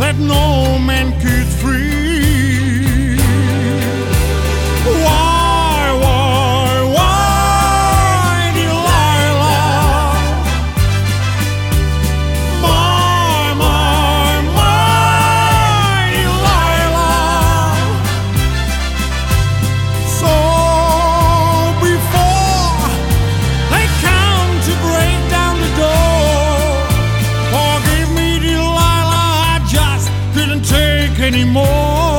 That no man could free. couldn't take anymore.